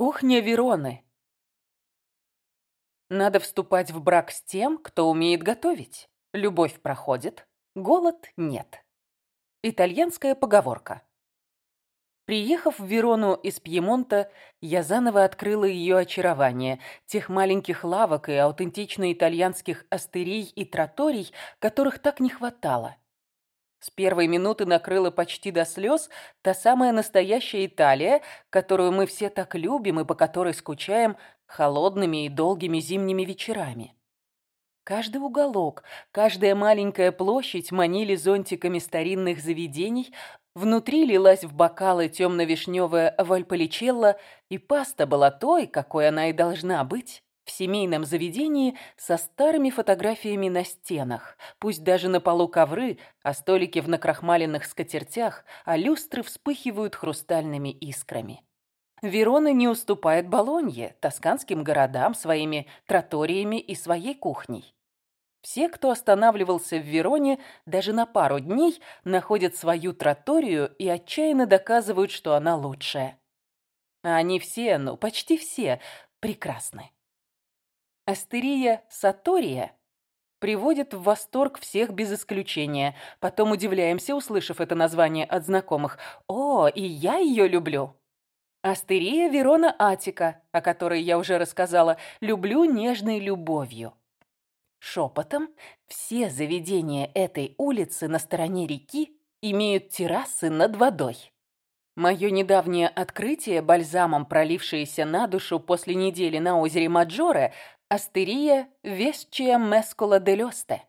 Кухня Вероны. Надо вступать в брак с тем, кто умеет готовить. Любовь проходит, голод нет. Итальянская поговорка. Приехав в Верону из Пьемонта, я заново открыла ее очарование, тех маленьких лавок и аутентично итальянских астерий и троторий, которых так не хватало. С первой минуты накрыла почти до слез та самая настоящая Италия, которую мы все так любим и по которой скучаем холодными и долгими зимними вечерами. Каждый уголок, каждая маленькая площадь манили зонтиками старинных заведений, внутри лилась в бокалы темно-вишневая вальполичелла, и паста была той, какой она и должна быть в семейном заведении со старыми фотографиями на стенах, пусть даже на полу ковры, а столики в накрахмаленных скатертях, а люстры вспыхивают хрустальными искрами. Верона не уступает Болонье, тосканским городам, своими троториями и своей кухней. Все, кто останавливался в Вероне даже на пару дней, находят свою троторию и отчаянно доказывают, что она лучшая. А они все, ну почти все, прекрасны. Астерия Сатория приводит в восторг всех без исключения. Потом удивляемся, услышав это название от знакомых. «О, и я ее люблю!» Астерия Верона Атика, о которой я уже рассказала, люблю нежной любовью. Шепотом все заведения этой улицы на стороне реки имеют террасы над водой. Мое недавнее открытие, бальзамом пролившееся на душу после недели на озере Маджоре, Астерия Весчия Мескола де Лёсте.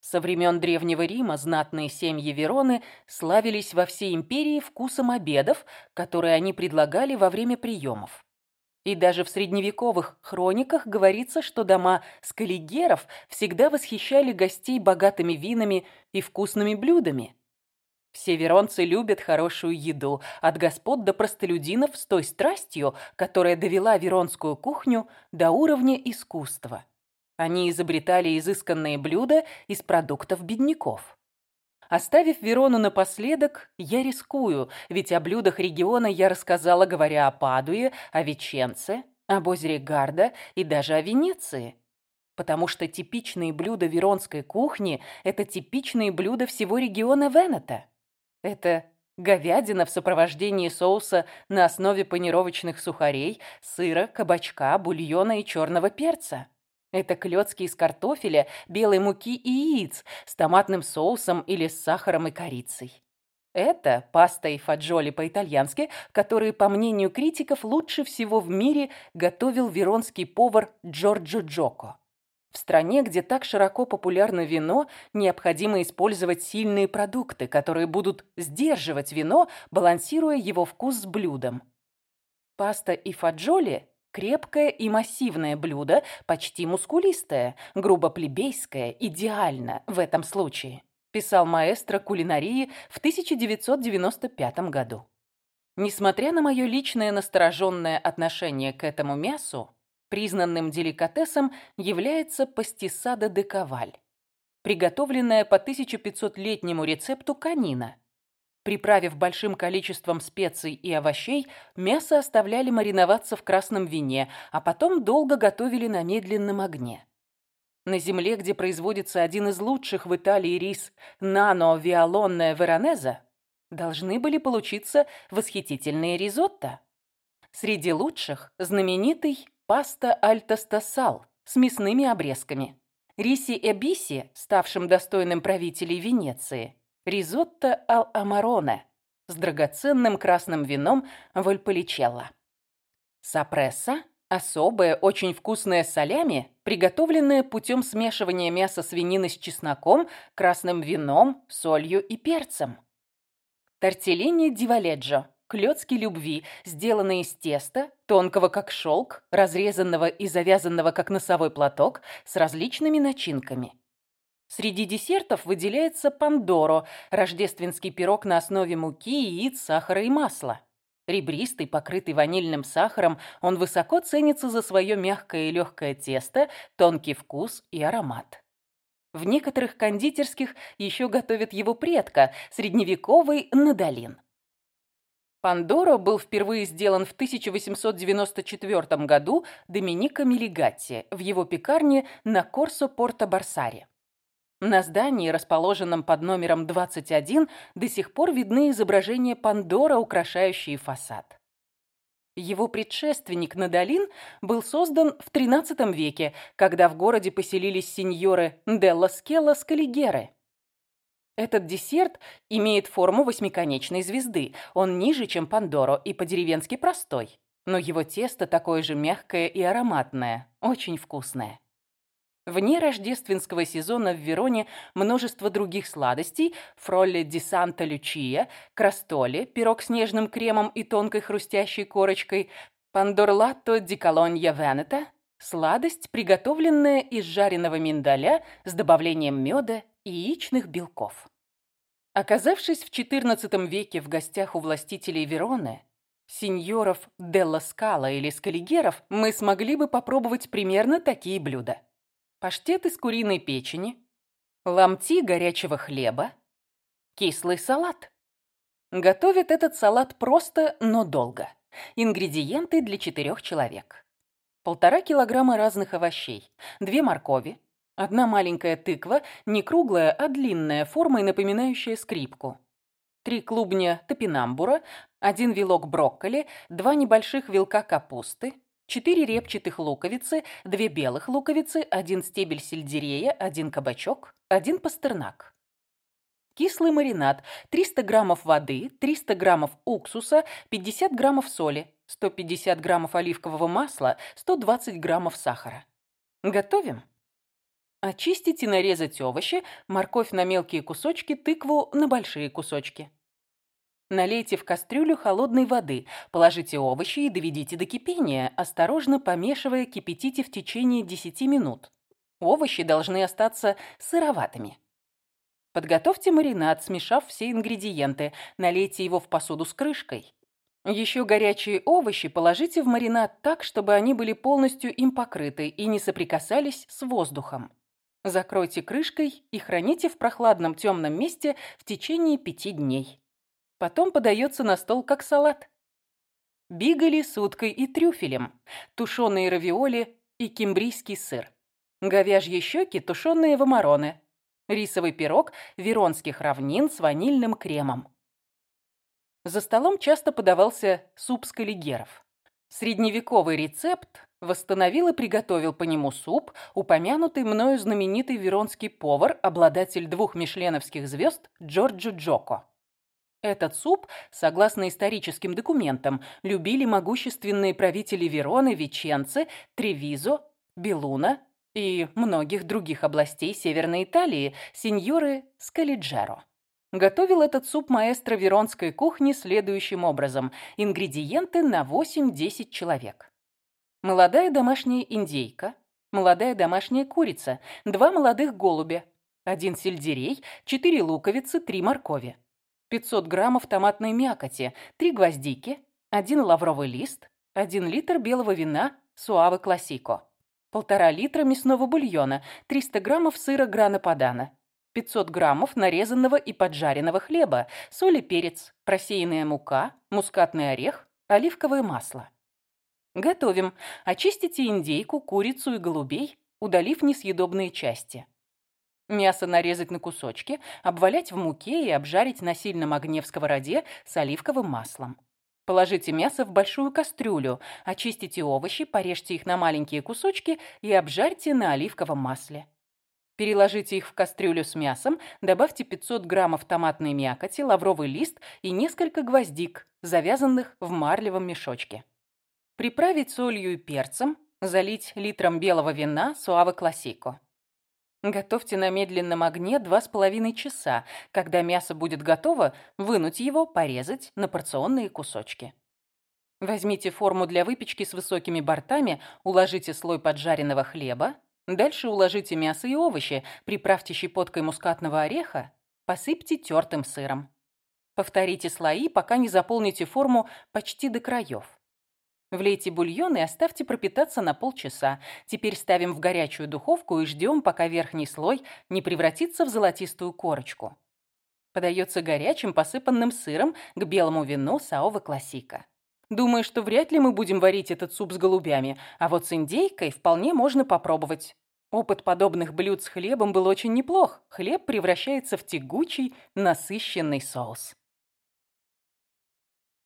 Со времен Древнего Рима знатные семьи Вероны славились во всей империи вкусом обедов, которые они предлагали во время приемов. И даже в средневековых хрониках говорится, что дома скаллигеров всегда восхищали гостей богатыми винами и вкусными блюдами. Все веронцы любят хорошую еду, от господ до простолюдинов с той страстью, которая довела веронскую кухню до уровня искусства. Они изобретали изысканные блюда из продуктов бедняков. Оставив Верону напоследок, я рискую, ведь о блюдах региона я рассказала, говоря о Падуе, о Веченце, об озере Гарда и даже о Венеции. Потому что типичные блюда веронской кухни – это типичные блюда всего региона Венета. Это говядина в сопровождении соуса на основе панировочных сухарей, сыра, кабачка, бульона и черного перца. Это клёцки из картофеля, белой муки и яиц с томатным соусом или с сахаром и корицей. Это паста и фаджоли по-итальянски, которые, по мнению критиков, лучше всего в мире готовил веронский повар Джорджо Джоко. В стране, где так широко популярно вино, необходимо использовать сильные продукты, которые будут сдерживать вино, балансируя его вкус с блюдом. Паста и фаджоли – крепкое и массивное блюдо, почти мускулистое, грубо плебейское, идеально в этом случае, писал маэстро кулинарии в 1995 году. Несмотря на мое личное настороженное отношение к этому мясу, Признанным деликатесом является пастисада де каваль, приготовленная по 1500-летнему рецепту канина. Приправив большим количеством специй и овощей, мясо оставляли мариноваться в красном вине, а потом долго готовили на медленном огне. На земле, где производится один из лучших в Италии рис «Нано Виолонная Веронеза», должны были получиться восхитительные ризотто. Среди лучших знаменитый Паста альтостасал с мясными обрезками. Риси Эбиси, ставшим достойным правителей Венеции. Ризотто ал-амароне с драгоценным красным вином вальполичелло. Сапресса – особое, очень вкусное солями, приготовленное путем смешивания мяса свинины с чесноком, красным вином, солью и перцем. Тортеллини клёцки любви, сделанные из теста, тонкого как шелк, разрезанного и завязанного как носовой платок, с различными начинками. Среди десертов выделяется пандоро, рождественский пирог на основе муки, яиц, сахара и масла. Ребристый, покрытый ванильным сахаром, он высоко ценится за свое мягкое и легкое тесто, тонкий вкус и аромат. В некоторых кондитерских еще готовят его предка, средневековый надолин. Пандоро был впервые сделан в 1894 году Доминико Милигатти в его пекарне на Корсо Порто-Барсаре. На здании, расположенном под номером 21, до сих пор видны изображения Пандора, украшающие фасад. Его предшественник Надалин был создан в XIII веке, когда в городе поселились сеньоры Делла Скелла Скалигеры. Этот десерт имеет форму восьмиконечной звезды. Он ниже, чем Пандоро, и по-деревенски простой. Но его тесто такое же мягкое и ароматное, очень вкусное. Вне рождественского сезона в Вероне множество других сладостей – фролле ди Санта Лючия, крастоле, пирог с нежным кремом и тонкой хрустящей корочкой, пандорлатто ди колонья венета – сладость, приготовленная из жареного миндаля с добавлением меда яичных белков. Оказавшись в XIV веке в гостях у властителей Вероны, сеньоров Делла Скала или Скалигеров, мы смогли бы попробовать примерно такие блюда. Паштет из куриной печени, ломти горячего хлеба, кислый салат. Готовят этот салат просто, но долго. Ингредиенты для четырех человек. Полтора килограмма разных овощей, две моркови, Одна маленькая тыква, не круглая, а длинная, формой напоминающая скрипку. Три клубня топинамбура, один вилок брокколи, два небольших вилка капусты, четыре репчатых луковицы, две белых луковицы, один стебель сельдерея, один кабачок, один пастернак. Кислый маринад, 300 граммов воды, 300 граммов уксуса, 50 граммов соли, 150 граммов оливкового масла, 120 граммов сахара. Готовим? Очистить и нарезать овощи, морковь на мелкие кусочки, тыкву на большие кусочки. Налейте в кастрюлю холодной воды, положите овощи и доведите до кипения, осторожно помешивая, кипятите в течение 10 минут. Овощи должны остаться сыроватыми. Подготовьте маринад, смешав все ингредиенты, налейте его в посуду с крышкой. Еще горячие овощи положите в маринад так, чтобы они были полностью им покрыты и не соприкасались с воздухом. Закройте крышкой и храните в прохладном темном месте в течение пяти дней. Потом подается на стол как салат. Бигали с уткой и трюфелем, тушеные равиоли и кимбрийский сыр. Говяжьи щеки, тушеные вамароны. Рисовый пирог веронских равнин с ванильным кремом. За столом часто подавался суп с каллигеров. Средневековый рецепт восстановил и приготовил по нему суп, упомянутый мною знаменитый веронский повар, обладатель двух мишленовских звезд Джорджо Джоко. Этот суп, согласно историческим документам, любили могущественные правители Вероны, Веченцы, Тревизо, Белуна и многих других областей Северной Италии, сеньоры Скалиджеро. Готовил этот суп маэстро веронской кухни следующим образом. Ингредиенты на 8-10 человек. Молодая домашняя индейка, молодая домашняя курица, два молодых голубя, один сельдерей, четыре луковицы, три моркови, 500 граммов томатной мякоти, три гвоздики, один лавровый лист, один литр белого вина суавы классико, полтора литра мясного бульона, 300 граммов сыра грана падана, 500 граммов нарезанного и поджаренного хлеба, соль и перец, просеянная мука, мускатный орех, оливковое масло. Готовим. Очистите индейку, курицу и голубей, удалив несъедобные части. Мясо нарезать на кусочки, обвалять в муке и обжарить на сильном огне в сковороде с оливковым маслом. Положите мясо в большую кастрюлю, очистите овощи, порежьте их на маленькие кусочки и обжарьте на оливковом масле. Переложите их в кастрюлю с мясом, добавьте 500 граммов томатной мякоти, лавровый лист и несколько гвоздик, завязанных в марлевом мешочке. Приправить солью и перцем, залить литром белого вина суавы классико. Готовьте на медленном огне 2,5 часа. Когда мясо будет готово, вынуть его, порезать на порционные кусочки. Возьмите форму для выпечки с высокими бортами, уложите слой поджаренного хлеба, Дальше уложите мясо и овощи, приправьте щепоткой мускатного ореха, посыпьте тертым сыром. Повторите слои, пока не заполните форму почти до краев. Влейте бульон и оставьте пропитаться на полчаса. Теперь ставим в горячую духовку и ждем, пока верхний слой не превратится в золотистую корочку. Подается горячим, посыпанным сыром к белому вину Саова Классика. Думаю, что вряд ли мы будем варить этот суп с голубями, а вот с индейкой вполне можно попробовать. Опыт подобных блюд с хлебом был очень неплох. Хлеб превращается в тягучий, насыщенный соус.